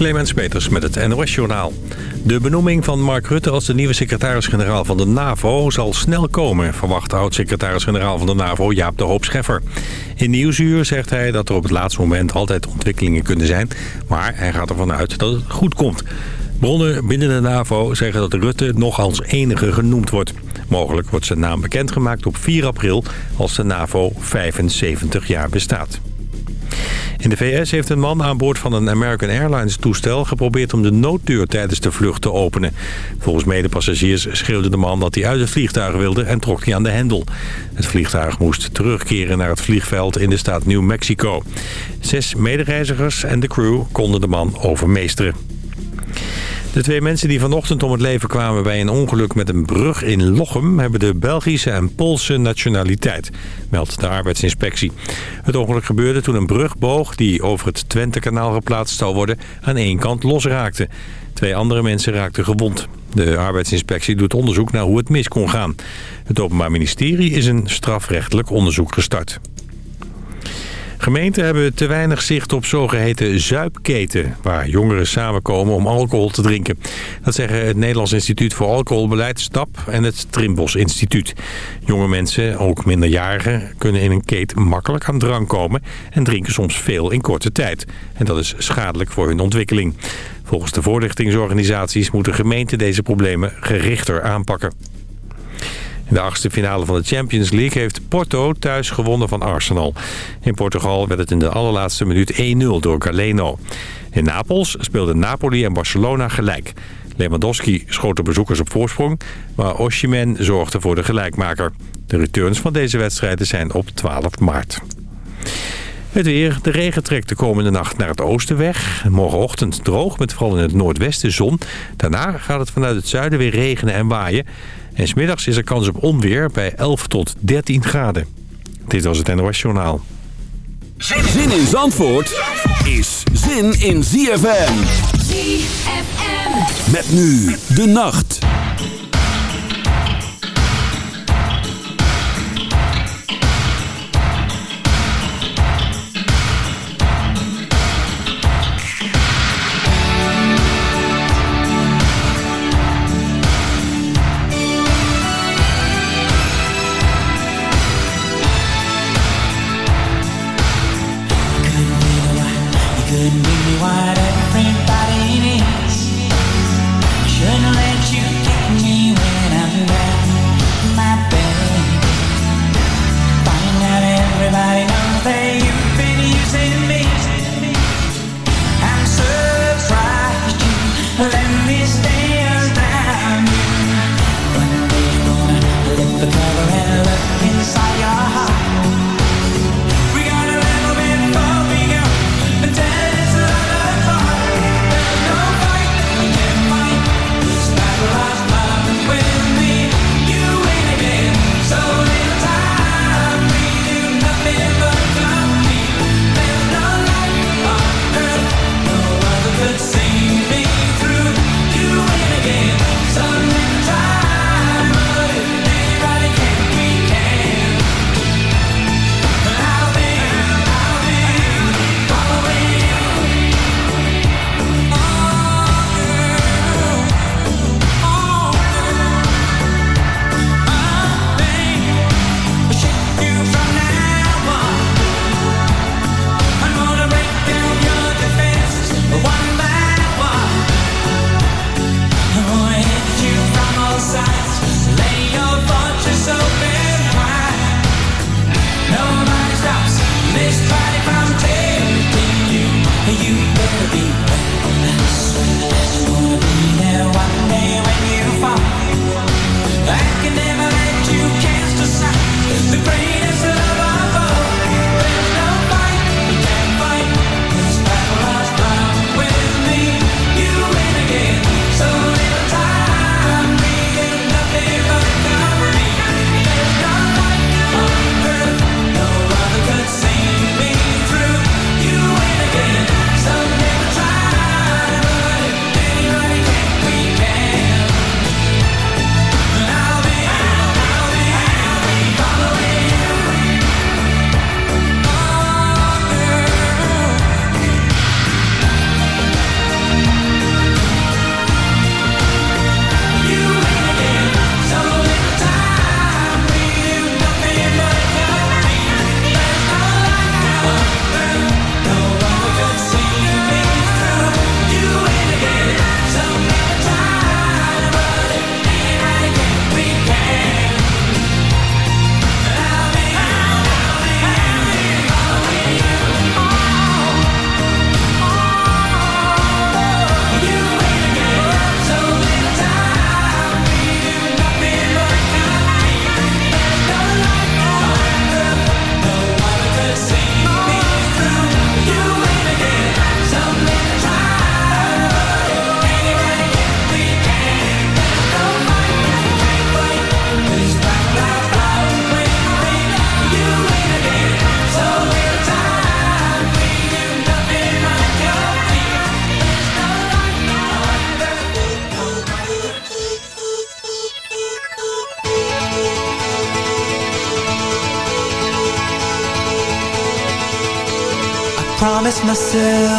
Clemens Peters met het NOS-journaal. De benoeming van Mark Rutte als de nieuwe secretaris-generaal van de NAVO zal snel komen, verwacht oud-secretaris-generaal van de NAVO Jaap de Hoop Scheffer. In Nieuwsuur zegt hij dat er op het laatste moment altijd ontwikkelingen kunnen zijn, maar hij gaat ervan uit dat het goed komt. Bronnen binnen de NAVO zeggen dat Rutte nog als enige genoemd wordt. Mogelijk wordt zijn naam bekendgemaakt op 4 april als de NAVO 75 jaar bestaat. In de VS heeft een man aan boord van een American Airlines toestel geprobeerd om de nooddeur tijdens de vlucht te openen. Volgens medepassagiers schreeuwde de man dat hij uit het vliegtuig wilde en trok hij aan de hendel. Het vliegtuig moest terugkeren naar het vliegveld in de staat New Mexico. Zes medereizigers en de crew konden de man overmeesteren. De twee mensen die vanochtend om het leven kwamen bij een ongeluk met een brug in Lochem... hebben de Belgische en Poolse nationaliteit, meldt de arbeidsinspectie. Het ongeluk gebeurde toen een brugboog die over het Twentekanaal geplaatst zou worden... aan één kant losraakte. Twee andere mensen raakten gewond. De arbeidsinspectie doet onderzoek naar hoe het mis kon gaan. Het Openbaar Ministerie is een strafrechtelijk onderzoek gestart. Gemeenten hebben te weinig zicht op zogeheten zuipketen... waar jongeren samenkomen om alcohol te drinken. Dat zeggen het Nederlands Instituut voor Alcoholbeleid, STAP... en het Trimbos Instituut. Jonge mensen, ook minderjarigen, kunnen in een keten makkelijk aan drank komen... en drinken soms veel in korte tijd. En dat is schadelijk voor hun ontwikkeling. Volgens de voorlichtingsorganisaties moeten gemeenten deze problemen gerichter aanpakken. In de achtste finale van de Champions League heeft Porto thuis gewonnen van Arsenal. In Portugal werd het in de allerlaatste minuut 1-0 door Galeno. In Napels speelden Napoli en Barcelona gelijk. Lewandowski schoot de bezoekers op voorsprong, maar Oshimen zorgde voor de gelijkmaker. De returns van deze wedstrijden zijn op 12 maart. Het weer. De regen trekt de komende nacht naar het oosten weg. Morgenochtend droog met vooral in het noordwesten zon. Daarna gaat het vanuit het zuiden weer regenen en waaien. En smiddags is er kans op onweer bij 11 tot 13 graden. Dit was het NOS Journaal. Zin in Zandvoort is zin in ZFM. ZFM. Met nu de nacht. Myself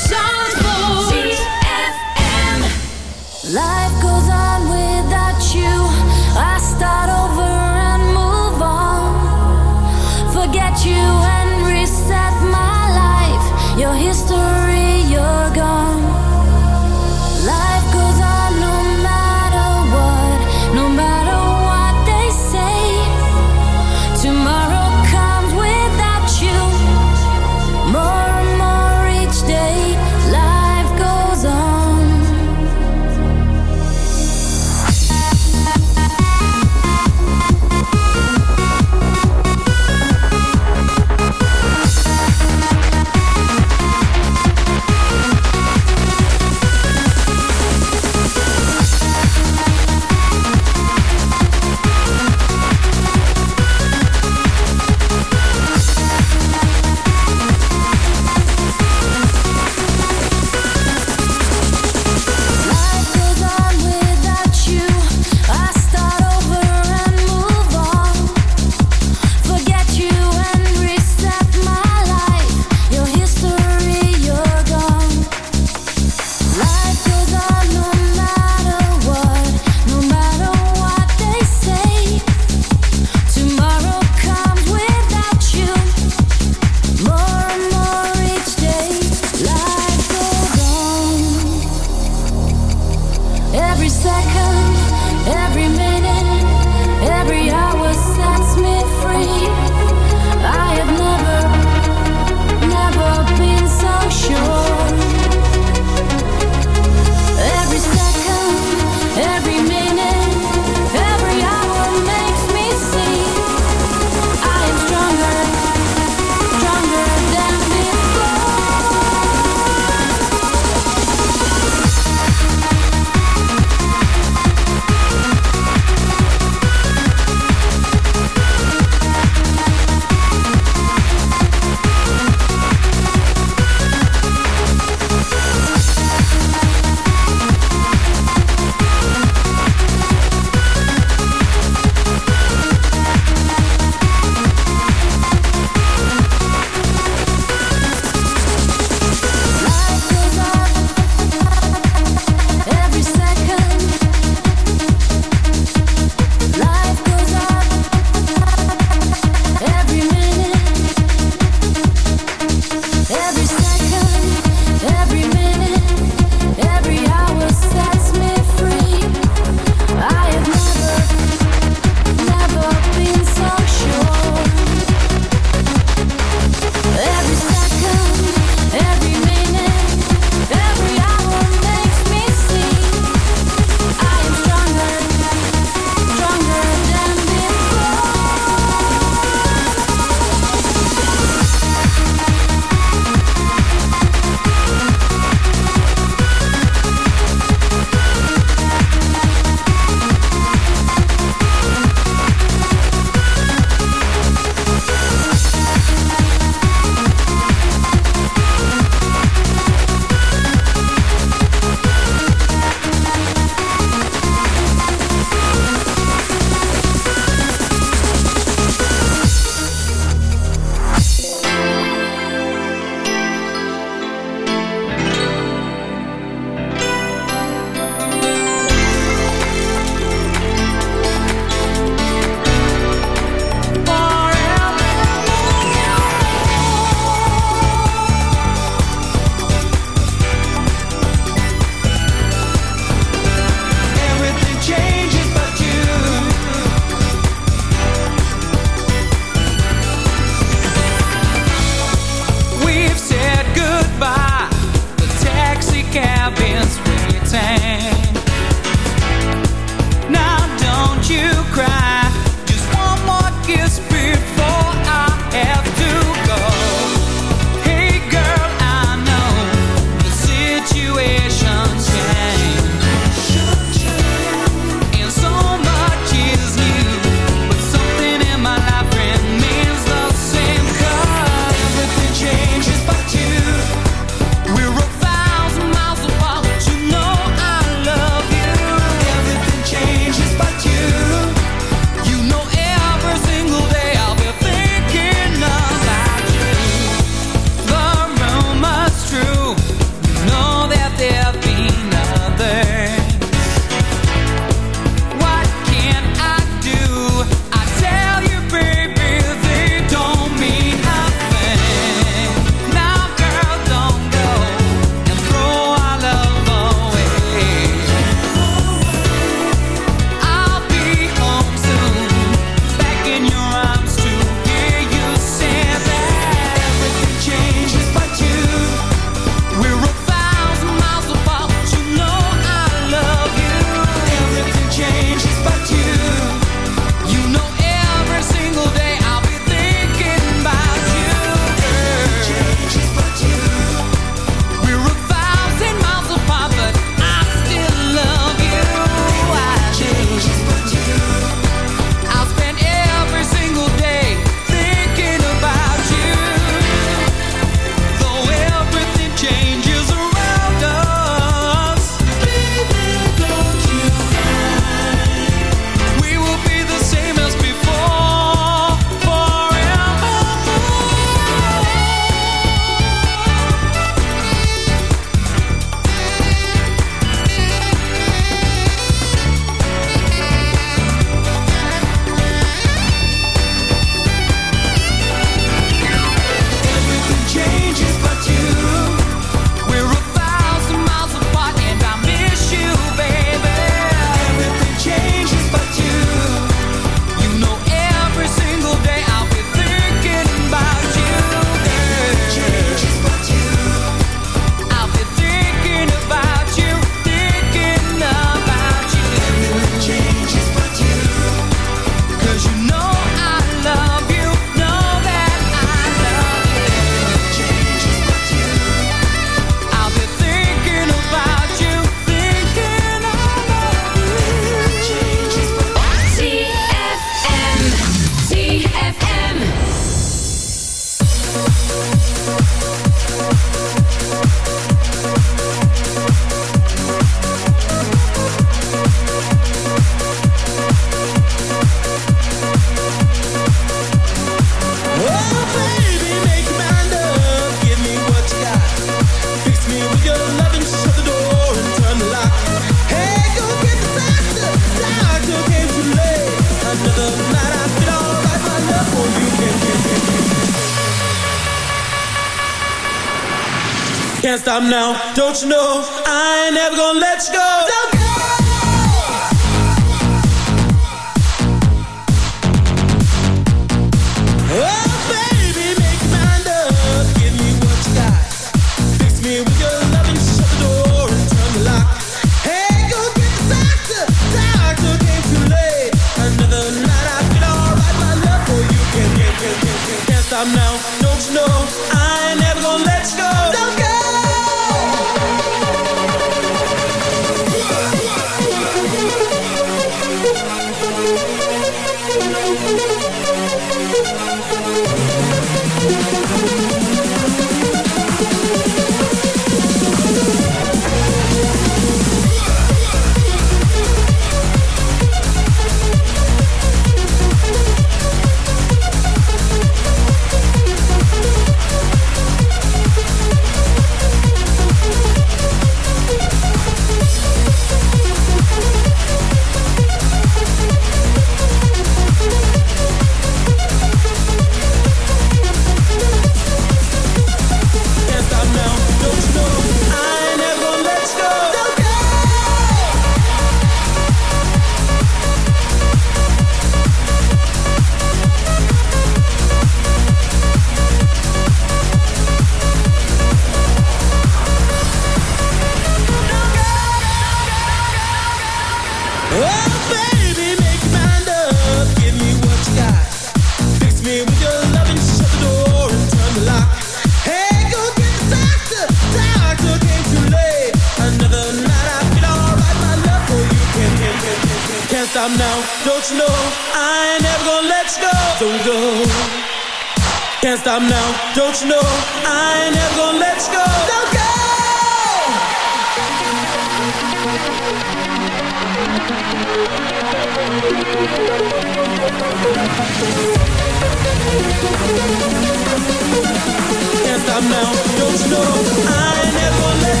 Can't stop now, don't you know I never let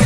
go.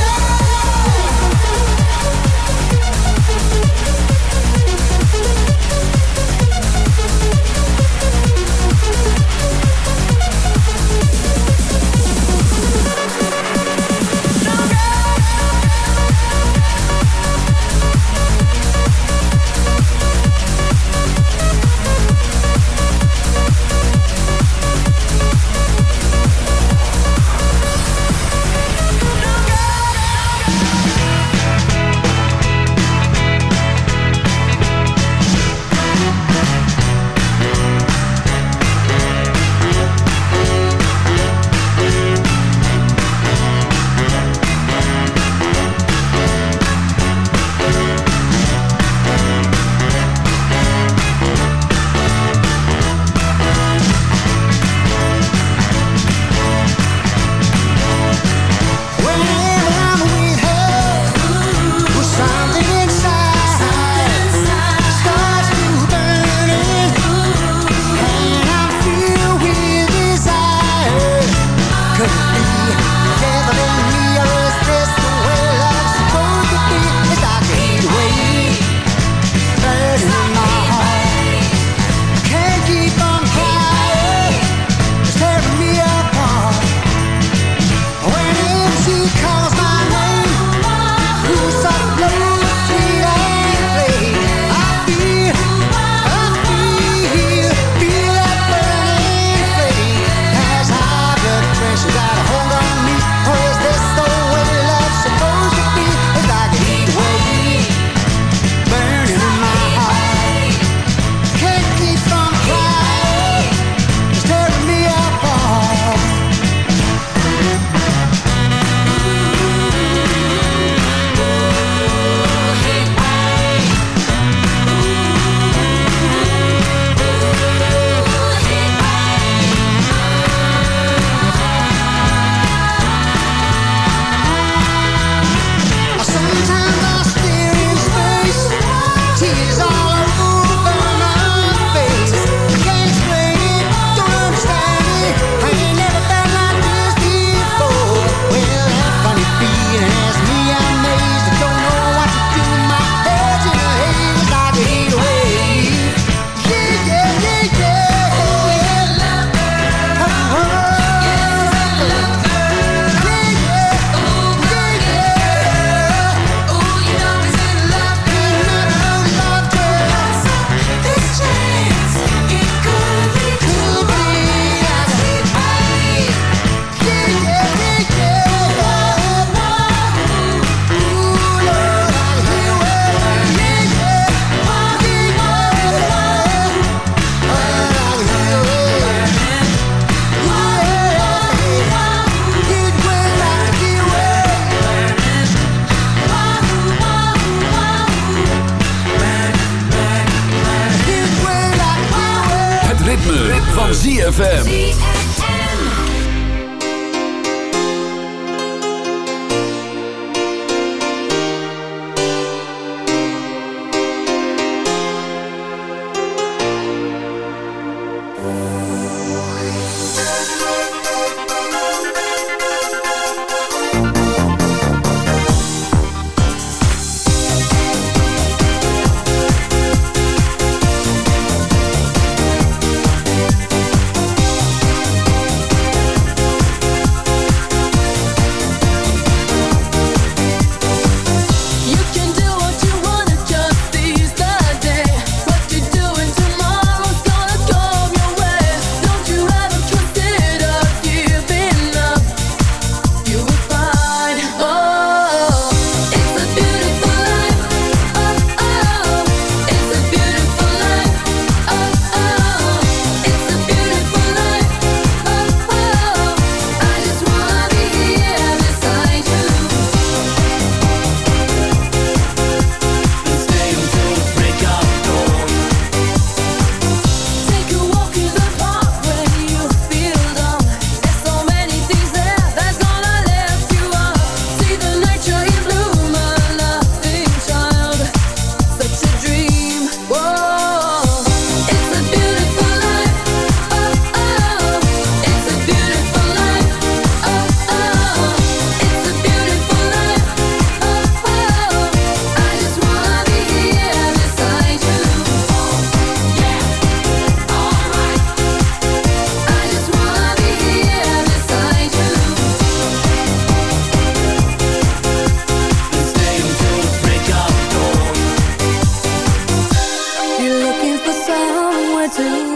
to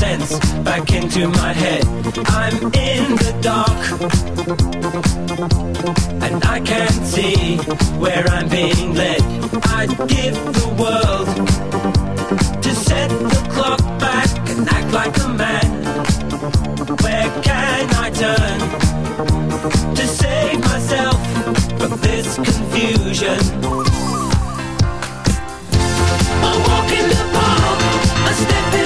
fades back into my head. I'm in the dark, and I can't see where I'm being led. I'd give the world to set the clock back and act like a man. Where can I turn to save myself from this confusion? I walk in the park, I step in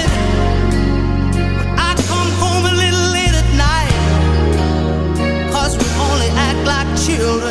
children.